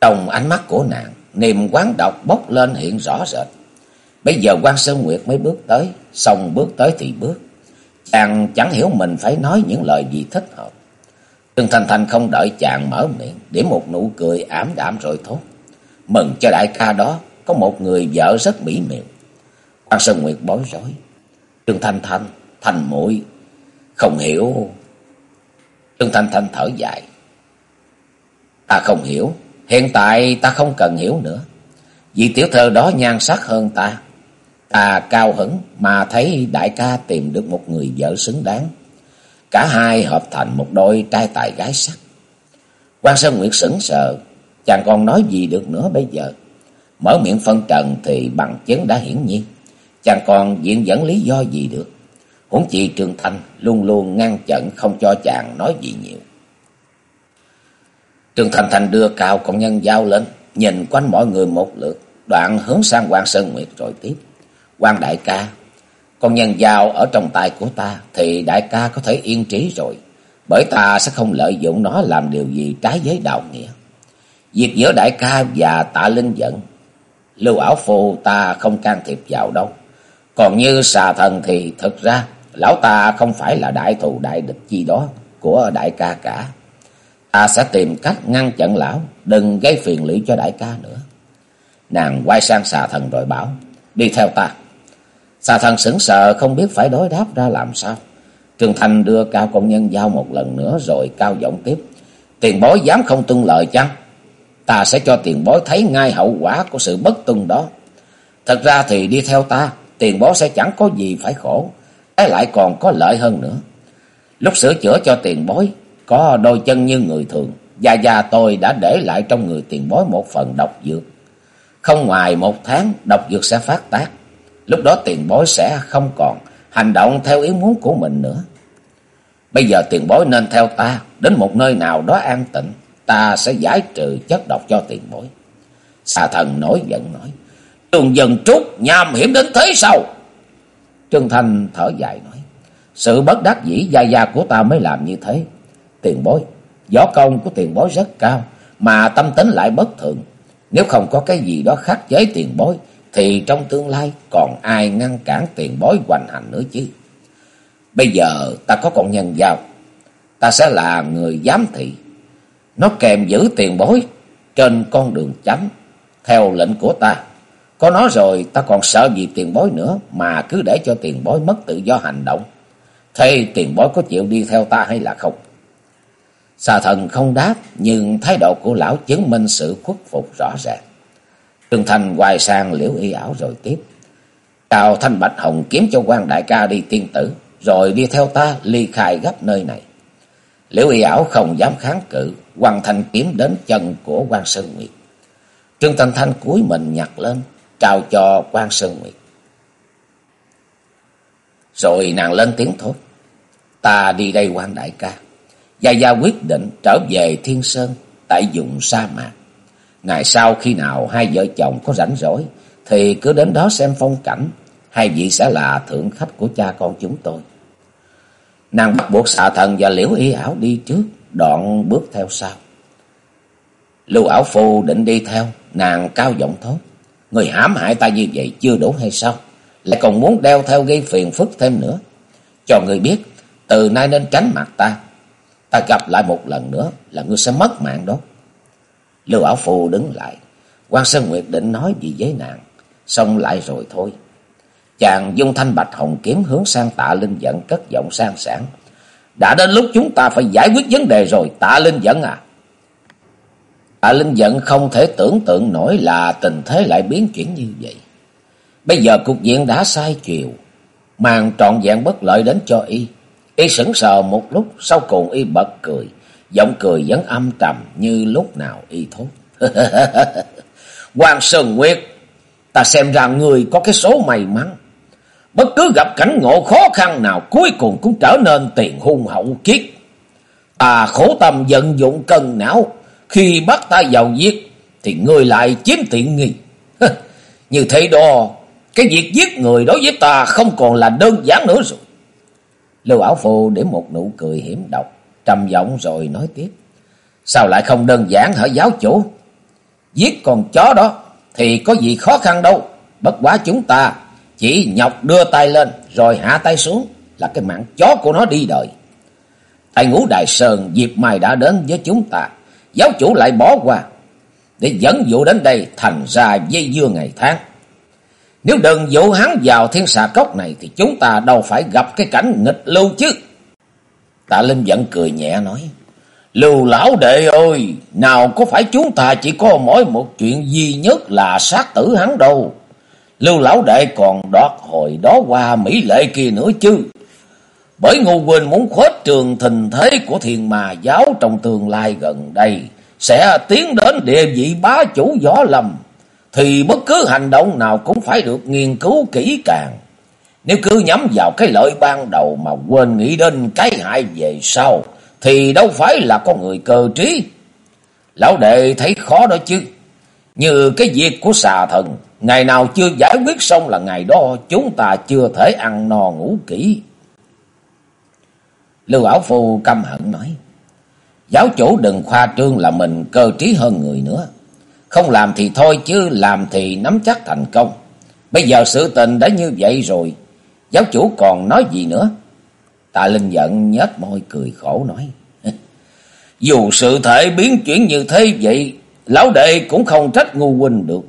Trong ánh mắt của nàng, niềm quán độc bốc lên hiện rõ rệt. Bây giờ quan Sơn Nguyệt mới bước tới, xong bước tới thì bước. Chàng chẳng hiểu mình phải nói những lời gì thích hợp. Trương Thanh Thanh không đợi chàng mở miệng, để một nụ cười ảm đạm rồi thốt. Mừng cho đại ca đó, có một người vợ rất mỹ miều. Quan Sơn Nguyệt bối rối. Trương Thanh Thanh, thành muội không hiểu. Trương Thanh Thanh thở dài. Ta không hiểu, hiện tại ta không cần hiểu nữa. Vì tiểu thơ đó nhan sắc hơn ta. Ta cao hứng mà thấy đại ca tìm được một người vợ xứng đáng. Cả hai hợp thành một đôi trai tài gái sắc. Quan Sơn Nguyệt sững sờ, chàng còn nói gì được nữa bây giờ. Mở miệng phân trần thì bằng chứng đã hiển nhiên. Chàng còn diện dẫn lý do gì được. Huống chi Trương Thanh luôn luôn ngăn chặn không cho chàng nói gì nhiều. Trương Thanh Thanh đưa cao công nhân giao lên, nhìn quanh mọi người một lượt, đoạn hướng sang quan Sơn Nguyệt rồi tiếp. quan đại ca, công nhân giao ở trong tay của ta thì đại ca có thể yên trí rồi, bởi ta sẽ không lợi dụng nó làm điều gì trái với đạo nghĩa. Việc giữa đại ca và tạ linh dẫn lưu ảo phù ta không can thiệp vào đâu. Còn như xà thần thì thực ra lão ta không phải là đại thù đại địch chi đó của đại ca cả. Ta sẽ tìm cách ngăn chặn lão, đừng gây phiền lụy cho đại ca nữa. Nàng quay sang xà thần rồi bảo, đi theo ta. Xà thần sững sờ không biết phải đối đáp ra làm sao. Trường Thành đưa cao công nhân giao một lần nữa rồi cao giọng tiếp. Tiền bối dám không tuân lời chăng? Ta sẽ cho tiền bối thấy ngay hậu quả của sự bất tuân đó. Thật ra thì đi theo ta, tiền bố sẽ chẳng có gì phải khổ. Cái lại còn có lợi hơn nữa. Lúc sửa chữa cho tiền bối, có đôi chân như người thường. Và già tôi đã để lại trong người tiền bối một phần độc dược. Không ngoài một tháng, độc dược sẽ phát tác. Lúc đó tiền bối sẽ không còn hành động theo ý muốn của mình nữa. Bây giờ tiền bối nên theo ta đến một nơi nào đó an tịnh. Ta sẽ giải trừ chất độc cho tiền bối. Xà thần nổi giận nói đường dần trút nham hiểm đến thế sao? Trương Thanh thở dài nói. Sự bất đắc dĩ gia gia của ta mới làm như thế. Tiền bối, võ công của tiền bối rất cao. Mà tâm tính lại bất thường. Nếu không có cái gì đó khắc chế tiền bối thì trong tương lai còn ai ngăn cản tiền bối hoành hành nữa chứ. Bây giờ ta có con nhân giao, ta sẽ là người giám thị. Nó kèm giữ tiền bối trên con đường chánh, theo lệnh của ta. Có nó rồi ta còn sợ gì tiền bối nữa mà cứ để cho tiền bối mất tự do hành động. Thế tiền bối có chịu đi theo ta hay là không? Xà thần không đáp nhưng thái độ của lão chứng minh sự khuất phục rõ ràng. Trương Thành hoài sang liễu y ảo rồi tiếp. Cao Thanh Bạch Hồng kiếm cho quan đại ca đi tiên tử, rồi đi theo ta ly khai gấp nơi này. Liễu y ảo không dám kháng cự, quan thanh kiếm đến chân của quan Sơn Nguyệt. Trương Thanh Thanh cúi mình nhặt lên, trao cho quan Sơn Nguyệt. Rồi nàng lên tiếng thốt. Ta đi đây quan đại ca. Gia Gia quyết định trở về Thiên Sơn tại vùng sa mạc. Ngày sau khi nào hai vợ chồng có rảnh rỗi thì cứ đến đó xem phong cảnh. Hai vị sẽ là thượng khách của cha con chúng tôi. Nàng bắt buộc xạ thần và liễu y ảo đi trước, đoạn bước theo sau. Lưu ảo phu định đi theo, nàng cao giọng thốt. Người hãm hại ta như vậy chưa đủ hay sao? Lại còn muốn đeo theo gây phiền phức thêm nữa. Cho người biết, từ nay nên tránh mặt ta. Ta gặp lại một lần nữa là ngươi sẽ mất mạng đó. Lưu Ảo Phù đứng lại. quan Sơn Nguyệt định nói gì với nàng. Xong lại rồi thôi. Chàng dung thanh bạch hồng kiếm hướng sang tạ linh giận cất giọng sang sảng. Đã đến lúc chúng ta phải giải quyết vấn đề rồi tạ linh giận à. Tạ linh giận không thể tưởng tượng nổi là tình thế lại biến chuyển như vậy. Bây giờ cục diện đã sai chiều. Mang trọn vẹn bất lợi đến cho y. Y sững sờ một lúc sau cùng y bật cười. Giọng cười vẫn âm trầm như lúc nào y thốt. Hoàng Sơn Nguyệt, ta xem ra người có cái số may mắn. Bất cứ gặp cảnh ngộ khó khăn nào cuối cùng cũng trở nên tiền hung hậu kiết. Ta khổ tâm vận dụng cân não, khi bắt ta vào giết thì người lại chiếm tiện nghi. Như thế đó, cái việc giết người đối với ta không còn là đơn giản nữa rồi. Lưu Ảo Phù để một nụ cười hiểm độc trầm giọng rồi nói tiếp. Sao lại không đơn giản hả giáo chủ? Giết con chó đó thì có gì khó khăn đâu. Bất quá chúng ta chỉ nhọc đưa tay lên rồi hạ tay xuống là cái mạng chó của nó đi đời. Tại ngũ đại sơn dịp mai đã đến với chúng ta. Giáo chủ lại bỏ qua để dẫn dụ đến đây thành ra dây dưa ngày tháng. Nếu đừng dụ hắn vào thiên xà cốc này thì chúng ta đâu phải gặp cái cảnh nghịch lưu chứ. Tạ Linh vẫn cười nhẹ nói. Lưu lão đệ ơi, nào có phải chúng ta chỉ có mỗi một chuyện duy nhất là sát tử hắn đâu. Lưu lão đệ còn đoạt hồi đó qua Mỹ lệ kia nữa chứ. Bởi Ngô Quỳnh muốn khuếch trường thình thế của thiền mà giáo trong tương lai gần đây, sẽ tiến đến địa vị bá chủ võ lâm, thì bất cứ hành động nào cũng phải được nghiên cứu kỹ càng. Nếu cứ nhắm vào cái lợi ban đầu mà quên nghĩ đến cái hại về sau, thì đâu phải là con người cơ trí. Lão đệ thấy khó đó chứ. Như cái việc của xà thần, ngày nào chưa giải quyết xong là ngày đó chúng ta chưa thể ăn no ngủ kỹ. Lưu áo Phu căm hận nói. Giáo chủ đừng khoa trương là mình cơ trí hơn người nữa. Không làm thì thôi chứ làm thì nắm chắc thành công. Bây giờ sự tình đã như vậy rồi. Giáo chủ còn nói gì nữa? Tạ Linh giận nhếch môi cười khổ nói. Dù sự thể biến chuyển như thế vậy, lão đệ cũng không trách ngu huynh được.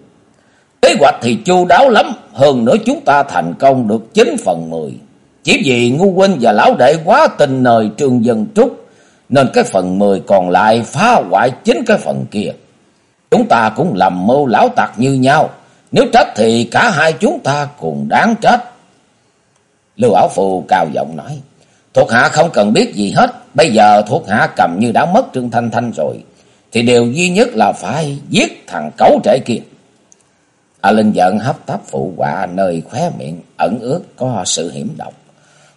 Kế hoạch thì chu đáo lắm, hơn nữa chúng ta thành công được 9 phần 10. Chỉ vì ngu huynh và lão đệ quá tình nời trường dân trúc, nên cái phần 10 còn lại phá hoại chính cái phần kia. Chúng ta cũng làm mưu lão tặc như nhau, nếu trách thì cả hai chúng ta cùng đáng trách. Lưu Ảo Phù cao giọng nói, thuộc hạ không cần biết gì hết, bây giờ thuộc hạ cầm như đã mất Trương Thanh Thanh rồi, thì điều duy nhất là phải giết thằng cấu trễ kia. A Linh giận hấp tấp phụ quả nơi khóe miệng ẩn ướt có sự hiểm độc.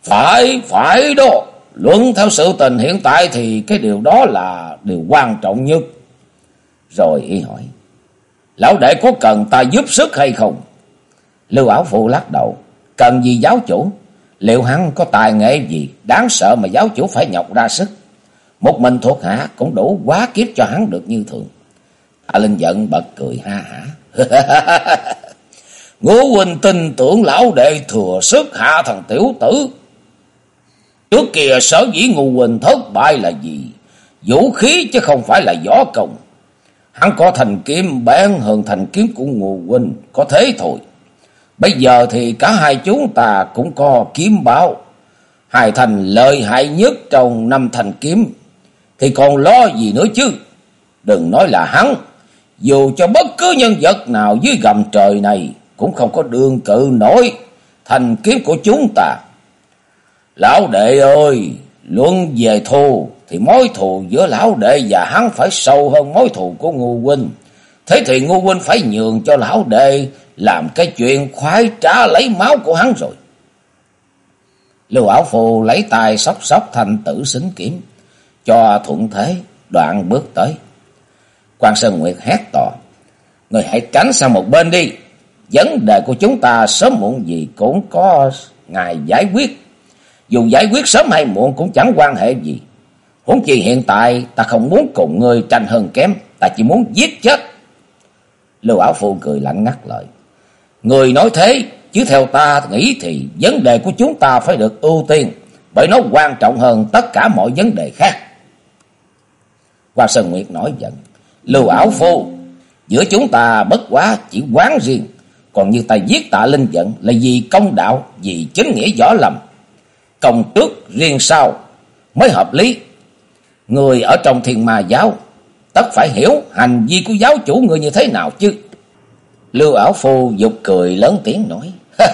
Phải, phải đó. Luận theo sự tình hiện tại thì cái điều đó là điều quan trọng nhất. Rồi y hỏi. Lão đệ có cần ta giúp sức hay không? Lưu ảo phụ lắc đầu. Cần gì giáo chủ? Liệu hắn có tài nghệ gì đáng sợ mà giáo chủ phải nhọc ra sức? Một mình thuộc hạ cũng đủ quá kiếp cho hắn được như thường. Ta Linh giận bật cười ha hả. Ngũ huynh tin tưởng lão đệ thừa sức hạ thằng tiểu tử. Trước kia sở dĩ ngũ huỳnh thất bại là gì? Vũ khí chứ không phải là võ công. Hắn có thành kiếm bén hơn thành kiếm của ngũ huỳnh, có thế thôi. Bây giờ thì cả hai chúng ta cũng có kiếm báo. Hai thành lợi hại nhất trong năm thành kiếm. Thì còn lo gì nữa chứ? Đừng nói là hắn. Dù cho bất cứ nhân vật nào dưới gầm trời này cũng không có đường cự nổi thành kiếm của chúng ta. Lão đệ ơi, luận về thù thì mối thù giữa lão đệ và hắn phải sâu hơn mối thù của ngô huynh. Thế thì ngô huynh phải nhường cho lão đệ làm cái chuyện khoái trá lấy máu của hắn rồi. Lưu ảo phù lấy tay sóc sóc thành tử xính kiếm, cho thuận thế, đoạn bước tới. Quan Sơn Nguyệt hét to, người hãy tránh sang một bên đi, vấn đề của chúng ta sớm muộn gì cũng có ngài giải quyết. Dù giải quyết sớm hay muộn cũng chẳng quan hệ gì. Huống chi hiện tại ta không muốn cùng người tranh hơn kém, ta chỉ muốn giết chết. Lưu ảo phu cười lạnh ngắt lời. Người nói thế, chứ theo ta nghĩ thì vấn đề của chúng ta phải được ưu tiên, bởi nó quan trọng hơn tất cả mọi vấn đề khác. Hoa Sơn Nguyệt nói giận, Lưu ảo phu, giữa chúng ta bất quá chỉ quán riêng, còn như ta giết tạ linh giận là vì công đạo, vì chính nghĩa võ lầm. Công trước riêng sau mới hợp lý. Người ở trong thiền ma giáo, tất phải hiểu hành vi của giáo chủ người như thế nào chứ. Lưu ảo phu dục cười lớn tiếng nói.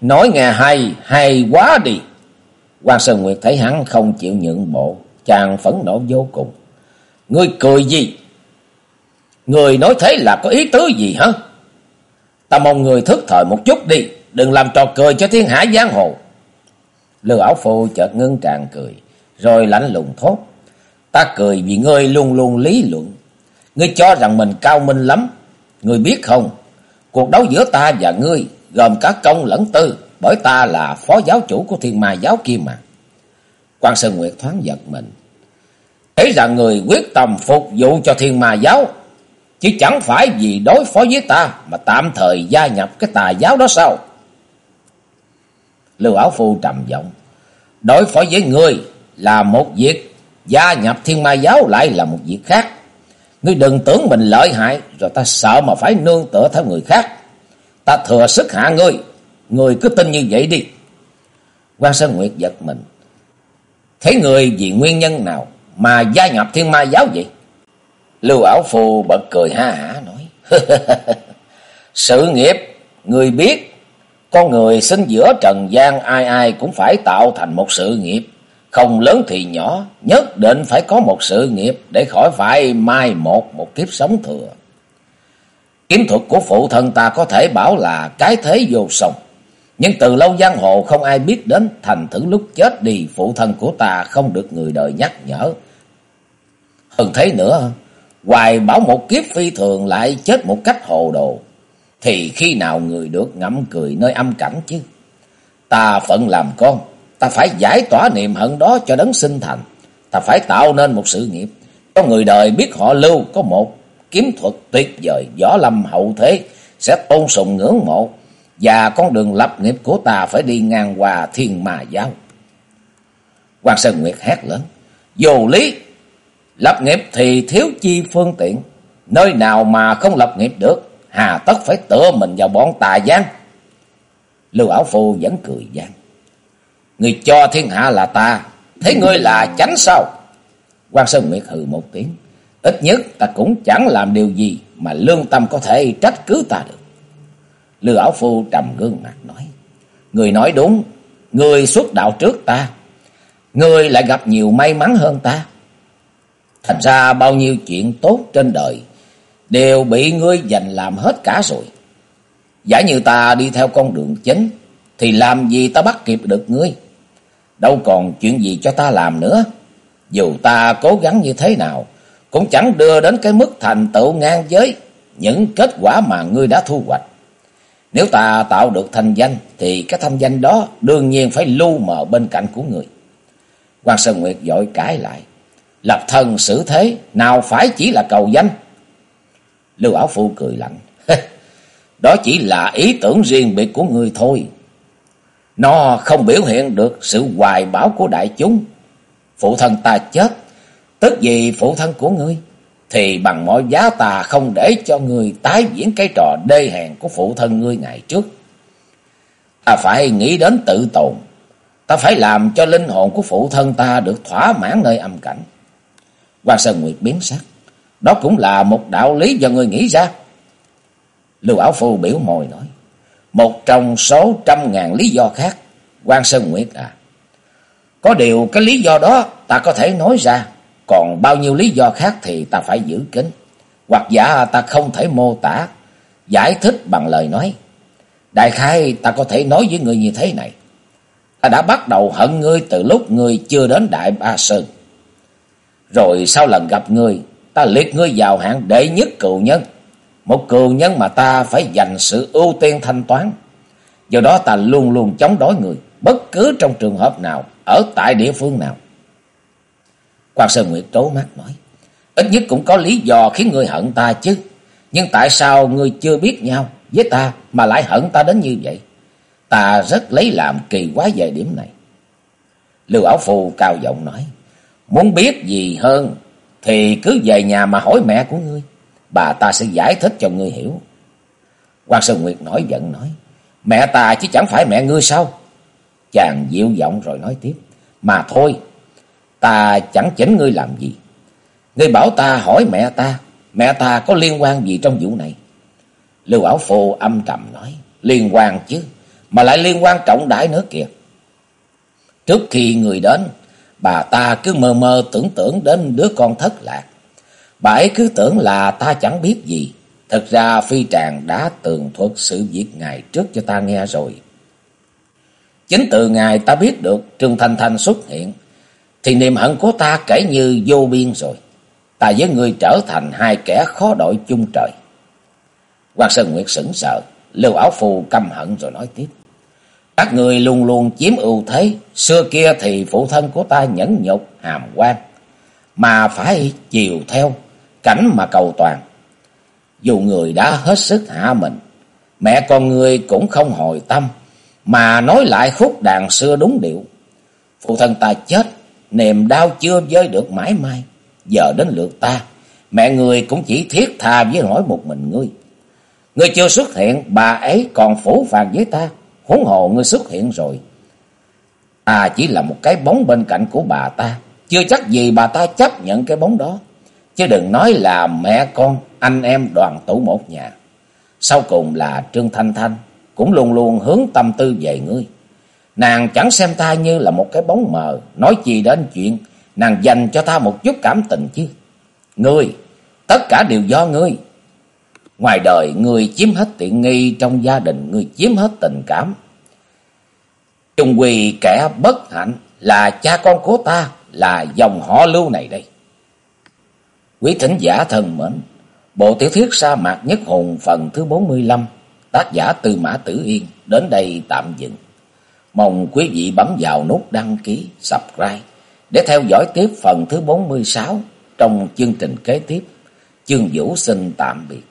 nói nghe hay, hay quá đi. Quan Sơn Nguyệt thấy hắn không chịu nhượng bộ, chàng phẫn nộ vô cùng. Ngươi cười gì? Người nói thế là có ý tứ gì hả? Ta mong người thức thời một chút đi, đừng làm trò cười cho thiên hạ giang hồ. Lưu ảo phu chợt ngưng tràn cười, rồi lạnh lùng thốt. Ta cười vì ngươi luôn luôn lý luận. Ngươi cho rằng mình cao minh lắm, Ngươi biết không, cuộc đấu giữa ta và ngươi gồm cả công lẫn tư, bởi ta là phó giáo chủ của thiên ma giáo kia mà. Quan Sơn Nguyệt thoáng giật mình. Thế rằng người quyết tâm phục vụ cho thiên ma giáo, chứ chẳng phải vì đối phó với ta mà tạm thời gia nhập cái tà giáo đó sao? Lưu Áo Phu trầm giọng. Đối phó với ngươi là một việc, gia nhập thiên ma giáo lại là một việc khác. Ngươi đừng tưởng mình lợi hại, rồi ta sợ mà phải nương tựa theo người khác. Ta thừa sức hạ ngươi, ngươi cứ tin như vậy đi. quan Sơn Nguyệt giật mình. Thấy người vì nguyên nhân nào mà gia nhập thiên ma giáo vậy? Lưu ảo phu bật cười ha hả nói. Sự nghiệp, người biết, con người sinh giữa trần gian ai ai cũng phải tạo thành một sự nghiệp. không lớn thì nhỏ, nhất định phải có một sự nghiệp để khỏi phải mai một một kiếp sống thừa. Kiếm thuật của phụ thân ta có thể bảo là cái thế vô song. Nhưng từ lâu giang hồ không ai biết đến, thành thử lúc chết đi phụ thân của ta không được người đời nhắc nhở. Hơn thế nữa, hoài bảo một kiếp phi thường lại chết một cách hồ đồ, thì khi nào người được ngắm cười nơi âm cảnh chứ? Ta phận làm con, ta phải giải tỏa niềm hận đó cho đấng sinh thành. Ta phải tạo nên một sự nghiệp, cho người đời biết họ lưu có một kiếm thuật tuyệt vời, võ lâm hậu thế sẽ tôn sùng ngưỡng mộ. Và con đường lập nghiệp của ta phải đi ngang qua thiên ma giáo. Quan Sơn Nguyệt hét lớn. Dù lý, lập nghiệp thì thiếu chi phương tiện. Nơi nào mà không lập nghiệp được, hà tất phải tựa mình vào bọn tà giang. Lưu Ảo Phu vẫn cười gian. Người cho thiên hạ là ta, thế ngươi là chánh sao? Quan Sơn Nguyệt hừ một tiếng. Ít nhất ta cũng chẳng làm điều gì mà lương tâm có thể trách cứ ta được. Lưu Ảo Phu trầm gương mặt nói. Người nói đúng, người xuất đạo trước ta. Người lại gặp nhiều may mắn hơn ta. Thành ra bao nhiêu chuyện tốt trên đời đều bị ngươi giành làm hết cả rồi. Giả như ta đi theo con đường chính, thì làm gì ta bắt kịp được ngươi? Đâu còn chuyện gì cho ta làm nữa. Dù ta cố gắng như thế nào, cũng chẳng đưa đến cái mức thành tựu ngang với những kết quả mà ngươi đã thu hoạch. Nếu ta tạo được thành danh, thì cái thanh danh đó đương nhiên phải lưu mờ bên cạnh của người. Quan Sơn Nguyệt dội cãi lại. Lập thân xử thế, nào phải chỉ là cầu danh? Lưu Áo Phu cười lạnh. Đó chỉ là ý tưởng riêng biệt của người thôi. Nó không biểu hiện được sự hoài bão của đại chúng. Phụ thân ta chết, tức gì phụ thân của ngươi, thì bằng mọi giá ta không để cho ngươi tái diễn cái trò đê hèn của phụ thân ngươi ngày trước. Ta phải nghĩ đến tự tồn, ta phải làm cho linh hồn của phụ thân ta được thỏa mãn nơi âm cảnh. Hoàng Sơn Nguyệt biến sắc, đó cũng là một đạo lý do ngươi nghĩ ra. Lưu Áo Phu biểu mồi nói. Một trong số trăm ngàn lý do khác. quan Sơn Nguyệt à. Có điều cái lý do đó ta có thể nói ra. Còn bao nhiêu lý do khác thì ta phải giữ kín. Hoặc giả ta không thể mô tả. Giải thích bằng lời nói. Đại khai ta có thể nói với người như thế này. Ta đã bắt đầu hận ngươi từ lúc ngươi chưa đến Đại Ba Sơn. Rồi sau lần gặp ngươi, ta liệt ngươi vào hạng đệ nhất cựu nhân. Một cựu nhân mà ta phải dành sự ưu tiên thanh toán. Do đó ta luôn luôn chống đối người, bất cứ trong trường hợp nào, ở tại địa phương nào. Quan Sơn Nguyệt trố mắt nói, ít nhất cũng có lý do khiến người hận ta chứ. Nhưng tại sao ngươi chưa biết nhau với ta mà lại hận ta đến như vậy? Ta rất lấy làm kỳ quá về điểm này. Lưu Áo Phù cao giọng nói, muốn biết gì hơn thì cứ về nhà mà hỏi mẹ của ngươi bà ta sẽ giải thích cho ngươi hiểu. Quan Sơn Nguyệt nổi giận nói, mẹ ta chứ chẳng phải mẹ ngươi sao? Chàng dịu giọng rồi nói tiếp, mà thôi, ta chẳng chỉnh ngươi làm gì. Ngươi bảo ta hỏi mẹ ta, mẹ ta có liên quan gì trong vụ này? Lưu Bảo Phù âm trầm nói, liên quan chứ, mà lại liên quan trọng đại nữa kìa. Trước khi người đến, bà ta cứ mơ mơ tưởng tưởng đến đứa con thất lạc. Bà ấy cứ tưởng là ta chẳng biết gì. Thật ra phi tràng đã tường thuật sự việc ngày trước cho ta nghe rồi. Chính từ ngày ta biết được Trương Thanh Thanh xuất hiện, thì niềm hận của ta kể như vô biên rồi. Ta với người trở thành hai kẻ khó đội chung trời. Hoàng Sơn Nguyệt sững sờ, Lưu Áo Phù căm hận rồi nói tiếp. Các người luôn luôn chiếm ưu thế, xưa kia thì phụ thân của ta nhẫn nhục, hàm quan, mà phải chiều theo cảnh mà cầu toàn. Dù người đã hết sức hạ mình, mẹ con người cũng không hồi tâm, mà nói lại khúc đàn xưa đúng điệu. Phụ thân ta chết, niềm đau chưa vơi được mãi mai, giờ đến lượt ta, mẹ người cũng chỉ thiết tha với nỗi một mình ngươi. Ngươi chưa xuất hiện, bà ấy còn phủ phàng với ta, huống hồ ngươi xuất hiện rồi. Ta chỉ là một cái bóng bên cạnh của bà ta, chưa chắc gì bà ta chấp nhận cái bóng đó. Chứ đừng nói là mẹ con, anh em đoàn tụ một nhà. Sau cùng là Trương Thanh Thanh cũng luôn luôn hướng tâm tư về ngươi. Nàng chẳng xem ta như là một cái bóng mờ, nói chi đến chuyện nàng dành cho ta một chút cảm tình chứ. Ngươi, tất cả đều do ngươi. Ngoài đời ngươi chiếm hết tiện nghi trong gia đình, ngươi chiếm hết tình cảm. Trung quỳ kẻ bất hạnh là cha con của ta, là dòng họ lưu này đây. Quý thính giả thân mến, bộ tiểu thuyết sa mạc nhất hùng phần thứ 45, tác giả Tư Mã Tử Yên đến đây tạm dừng. Mong quý vị bấm vào nút đăng ký, subscribe để theo dõi tiếp phần thứ 46 trong chương trình kế tiếp. Chương Vũ xin tạm biệt.